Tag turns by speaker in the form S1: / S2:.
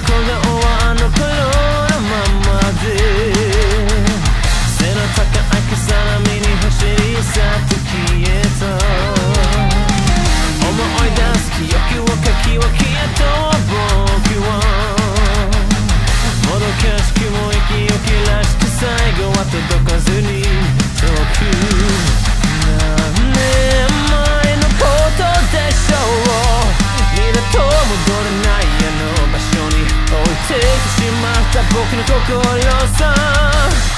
S1: こ顔はあの頃のままで背の高い毛皿身に走り去って消えた思い出す記憶をかき分けと僕はもどかしくも息を切らして最後は届かずに。僕の心さ。